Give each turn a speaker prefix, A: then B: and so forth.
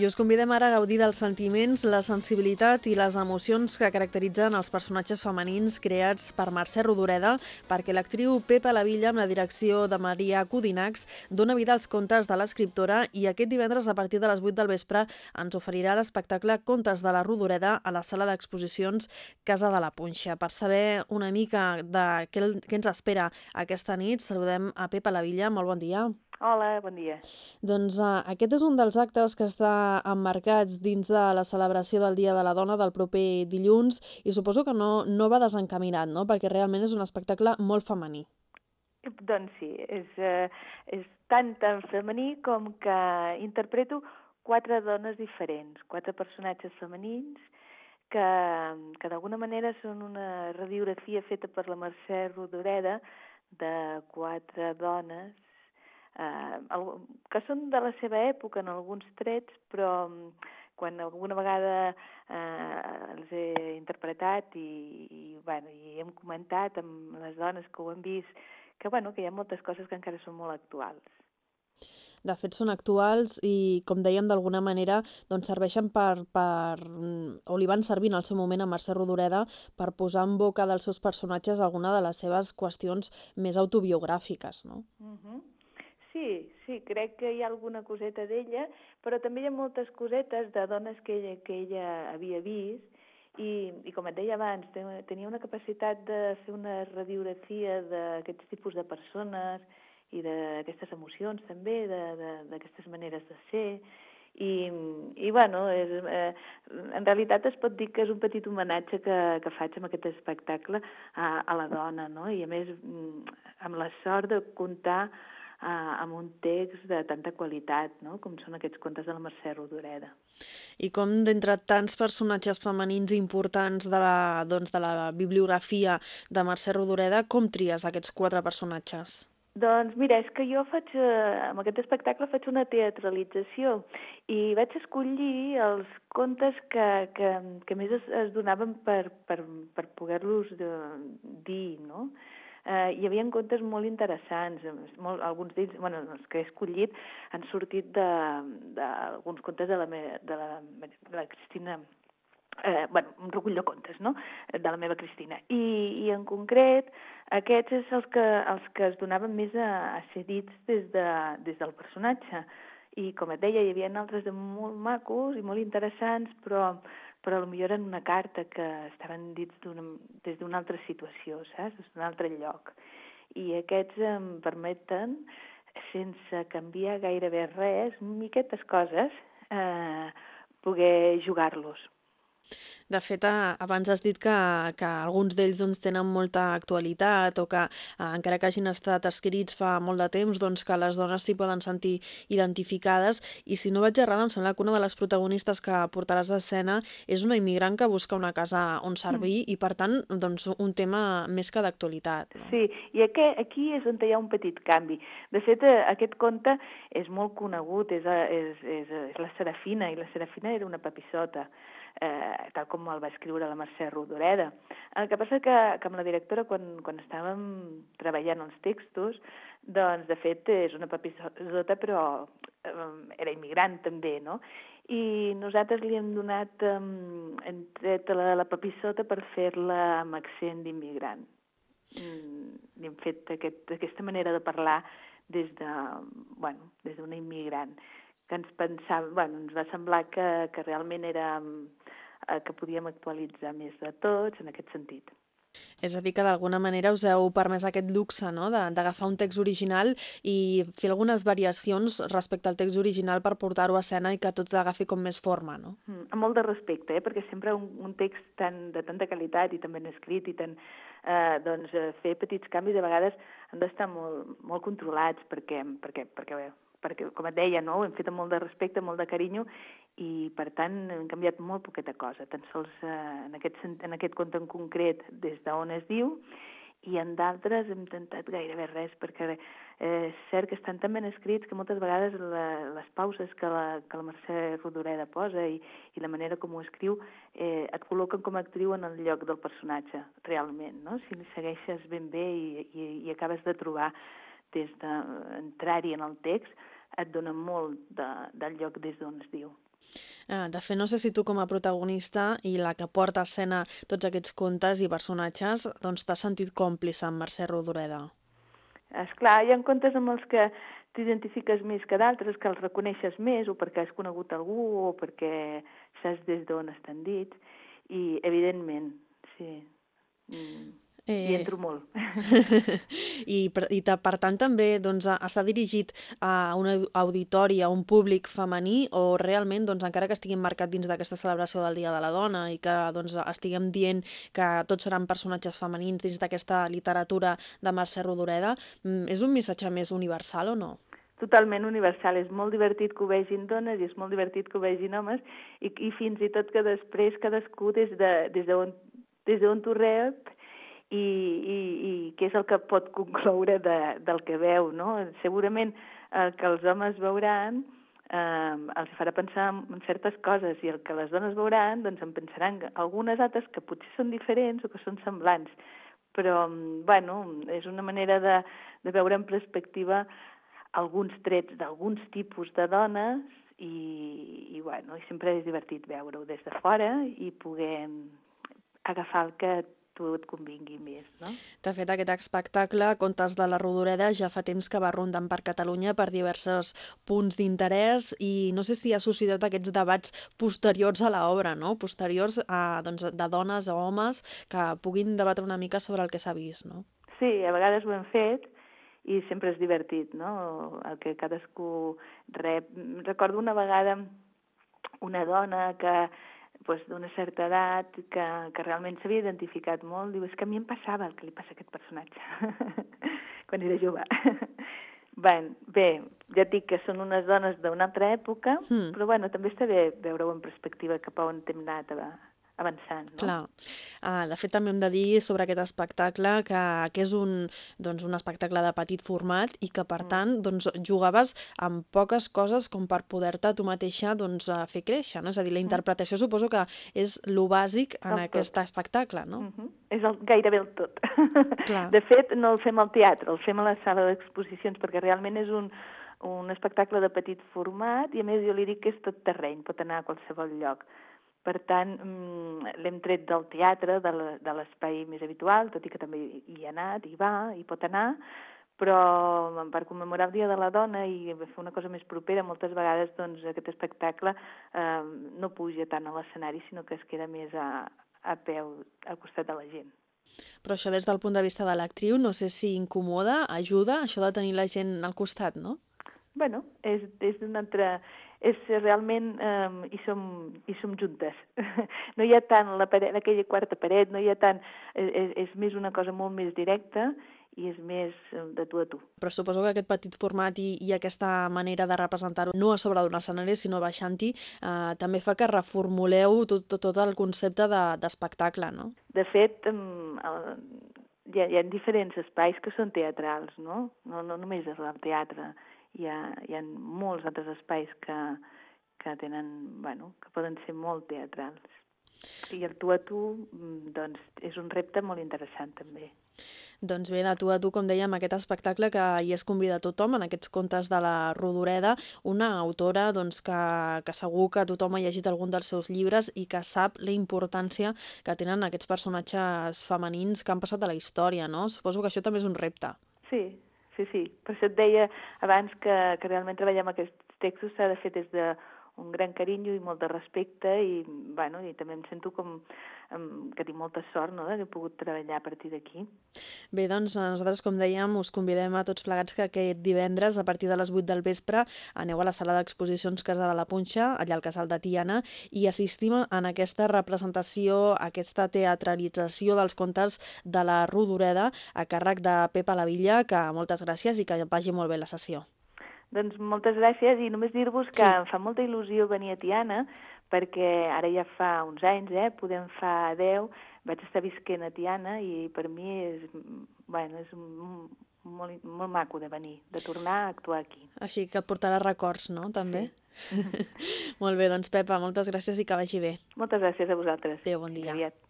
A: I us convidem ara a gaudir dels sentiments, la sensibilitat i les emocions que caracteritzen els personatges femenins creats per Mercè Rodoreda, perquè l'actriu Pepa Lavilla, amb la direcció de Maria Codinacs, dona vida als contes de l'escriptora i aquest divendres, a partir de les 8 del vespre, ens oferirà l'espectacle Contes de la Rodoreda a la sala d'exposicions Casa de la Punxa. Per saber una mica de què, què ens espera aquesta nit, saludem a Pepa Lavilla. Molt bon dia.
B: Hola, bon dia.
A: Doncs uh, aquest és un dels actes que està emmarcats dins de la celebració del Dia de la Dona del proper dilluns i suposo que no, no va desencaminat, no? perquè realment és un espectacle molt femení.
B: Doncs sí, és, uh, és tant, tan femení com que interpreto quatre dones diferents, quatre personatges femenins que, que d'alguna manera són una radiografia feta per la Mercè Rodoreda de quatre dones eh, que són de la seva època en alguns trets, però mm, quan alguna vegada eh, els he interpretat i, i, bueno, i hem comentat amb les dones que ho han vist, que, bueno, que hi ha moltes coses que encara són molt actuals.
A: De fet, són actuals i, com dèiem, d'alguna manera doncs, serveixen per, per, o li van servir en el seu moment a Mercè Rodoreda per posar en boca dels seus personatges alguna de les seves qüestions més autobiogràfiques, no?
B: Uh -huh. Sí, sí, crec que hi ha alguna coseta d'ella, però també hi ha moltes cosetes de dones que ella, que ella havia vist i, i com et deia abans, tenia una capacitat de fer una radiografia d'aquests tipus de persones i d'aquestes emocions també, d'aquestes maneres de ser, i, i bueno, és, eh, en realitat es pot dir que és un petit homenatge que, que faig amb aquest espectacle a, a la dona, no? i a més mm, amb la sort de comptar eh, amb un text de tanta qualitat, no? com són aquests contes de la Mercè Rodoreda.
A: I com d'entre tants personatges femenins importants de la, doncs, de la bibliografia de Mercè Rodoreda, com tries aquests quatre personatges?
B: Doncs mira, és que jo faig, eh, amb aquest espectacle faig una teatralització i vaig escollir els contes que, que, que més es, es donaven per, per, per poder-los dir, no? Eh, hi havia contes molt interessants, molt, alguns d'ells, bueno, els que he escollit han sortit d'alguns contes de la, de la, de la Cristina eh, bueno, un recull de contes, no?, de la meva Cristina. I, i en concret, aquests és els que, els que es donaven més a, a ser dits des, de, des del personatge. I, com et deia, hi havia altres de molt macos i molt interessants, però però potser eren una carta que estaven dits des d'una altra situació, saps? Des d'un altre lloc. I aquests em permeten, sense canviar gairebé res, miquetes coses, eh, poder jugar-los.
A: De fet, eh, abans has dit que, que alguns d'ells doncs, tenen molta actualitat o que, eh, encara que hagin estat escrits fa molt de temps, doncs, que les dones s'hi poden sentir identificades. I si no vaig errada, em sembla que una de les protagonistes que portaràs a escena és una immigrant que busca una casa on servir mm. i, per tant, doncs, un tema més que d'actualitat.
B: No? Sí, i aquí, aquí és on hi ha un petit canvi. De fet, eh, aquest conte és molt conegut, és, és, és, és la Serafina, i la Serafina era una papissota eh, tal com el va escriure la Mercè Rodoreda. El que passa que, que amb la directora, quan, quan estàvem treballant els textos, doncs, de fet, és una papissota, però eh, era immigrant també, no? I nosaltres li hem donat, eh, hem tret la, la papissota per fer-la amb accent d'immigrant. Mm, li hem fet aquest, aquesta manera de parlar des de, bueno, des d'una immigrant que ens pensava, bueno, ens va semblar que, que realment era eh, que podíem actualitzar més de tots en aquest sentit.
A: És a dir, que d'alguna manera us heu permès aquest luxe no? d'agafar un text original i fer algunes variacions respecte al text original per portar-ho a escena i que tot agafi com més forma, no?
B: Mm, amb molt de respecte, eh? perquè sempre un, un text tan, de tanta qualitat i tan ben escrit i tan, eh, doncs, eh, fer petits canvis a vegades han d'estar molt, molt controlats perquè, perquè, perquè bé, perquè, com et deia, no? ho hem fet amb molt de respecte, molt de carinyo, i per tant hem canviat molt poqueta cosa, tan sols eh, en, aquest, en aquest conte en concret des d'on es diu, i en d'altres hem tentat gairebé res, perquè eh, és cert que estan tan ben escrits que moltes vegades la, les pauses que la, que la Mercè Rodoreda posa i, i la manera com ho escriu eh, et col·loquen com a actriu en el lloc del personatge, realment, no? Si segueixes ben bé i, i, i acabes de trobar des d'entrar-hi en el text, et dona molt de, del lloc des d'on es diu.
A: Ah, de fet, no sé si tu com a protagonista i la que porta a escena tots aquests contes i personatges, doncs t'has sentit còmplice amb Mercè Rodoreda.
B: És clar, hi ha contes amb els que t'identifiques més que d'altres, que els reconeixes més, o perquè has conegut algú, o perquè saps des d'on estan dits, i evidentment, sí, mm, eh... hi entro molt.
A: I, per, i per tant també doncs, està dirigit a un auditori, a un públic femení, o realment, doncs, encara que estiguin marcat dins d'aquesta celebració del Dia de la Dona i que doncs, estiguem dient que tots seran personatges femenins dins d'aquesta literatura de Mercè Rodoreda, mm, és un missatge més universal o no?
B: totalment universal. És molt divertit que ho vegin dones i és molt divertit que ho vegin homes i, i fins i tot que després cadascú des de, des de on, des d'on t'ho rep i, i, i què és el que pot concloure de, del que veu, no? Segurament el que els homes veuran eh, els farà pensar en certes coses i el que les dones veuran doncs en pensaran algunes altres que potser són diferents o que són semblants. Però, bueno, és una manera de, de veure en perspectiva alguns trets d'alguns tipus de dones i, i, bueno, i sempre és divertit veure-ho des de fora i poder agafar el que tu et convingui més. No?
A: De fet, aquest espectacle, Contes de la Rodoreda, ja fa temps que va rondant per Catalunya per diversos punts d'interès i no sé si ha suscitat aquests debats posteriors a l'obra, no? posteriors a, doncs, de dones o homes que puguin debatre una mica sobre el que s'ha vist. No?
B: Sí, a vegades ho hem fet i sempre és divertit, no? El que cadascú rep. Recordo una vegada una dona que pues, d'una certa edat que, que realment s'havia identificat molt, diu, és que a mi em passava el que li passa a aquest personatge quan era jove. ben, bé, ja et dic que són unes dones d'una altra època, mm. però bueno, també està bé veure-ho en perspectiva cap a on hem anat a, avançant. No?
A: Clar. Uh, de fet, també hem de dir sobre aquest espectacle que, que és un, doncs, un espectacle de petit format i que, per mm. tant, doncs, jugaves amb poques coses com per poder-te tu mateixa doncs, fer créixer. No? És a dir, la mm. interpretació mm. suposo que és lo bàsic en el aquest tot. espectacle, no?
B: Mm -hmm. És el, gairebé el tot. Clar. De fet, no el fem al teatre, el fem a la sala d'exposicions perquè realment és un, un espectacle de petit format i a més jo li dic que és tot terreny, pot anar a qualsevol lloc. Per tant, mm, l'hem tret del teatre, de l'espai més habitual, tot i que també hi ha anat, hi va, hi pot anar, però per commemorar el Dia de la Dona i fer una cosa més propera, moltes vegades doncs, aquest espectacle eh, no puja tant a l'escenari, sinó que es queda més a, a peu al costat de la gent.
A: Però això des del punt de vista de l'actriu, no sé si incomoda, ajuda, això de tenir la gent al costat, no?
B: Bueno, és, és d'un altre és realment eh, hi, som, hi som juntes. no hi ha tant la paret, aquella quarta paret, no hi ha tant... És, és més una cosa molt més directa i és més de tu a tu.
A: Però suposo que aquest petit format i, i aquesta manera de representar-ho no a sobre d'un escenari, sinó baixant-hi, eh, també fa que reformuleu tot, tot, tot el concepte d'espectacle, de, no?
B: De fet, eh, hi, ha, hi ha diferents espais que són teatrals, no? No, no només és el teatre hi ha, hi ha molts altres espais que, que tenen, bueno, que poden ser molt teatrals. I el tu a tu, mm, doncs, és un repte molt interessant també.
A: Doncs bé, de tu a tu, com dèiem, aquest espectacle que hi es convida a tothom en aquests contes de la Rodoreda, una autora doncs, que, que segur que tothom ha llegit algun dels seus llibres i que sap la importància que tenen aquests personatges femenins que han passat a la història, no? Suposo que això també és un repte.
B: Sí, sí, sí. Per això et deia abans que, que realment treballar amb aquests textos s'ha de fer des de un gran carinyo i molt de respecte i, bueno, i també em sento com que tinc molta sort no, d'haver pogut treballar a partir d'aquí.
A: Bé, doncs nosaltres, com dèiem, us convidem a tots plegats que aquest divendres, a partir de les 8 del vespre, aneu a la sala d'exposicions Casa de la Punxa, allà al casal de Tiana, i assistim en aquesta representació, aquesta teatralització dels contes de la Rodoreda a càrrec de Pepa la Villa, que moltes gràcies i que vagi molt bé la sessió.
B: Doncs moltes gràcies i només dir-vos que sí. em fa molta il·lusió venir a Tiana perquè ara ja fa uns anys, eh, podem fa 10, vaig estar visquent a Tiana i per mi és, bueno, és molt, molt maco de venir, de tornar a actuar aquí.
A: Així que et portarà records, no?, també? Sí. molt bé, doncs Pepa, moltes gràcies i que vagi bé.
B: Moltes gràcies a vosaltres.
A: Adéu, bon dia.
B: Aviat.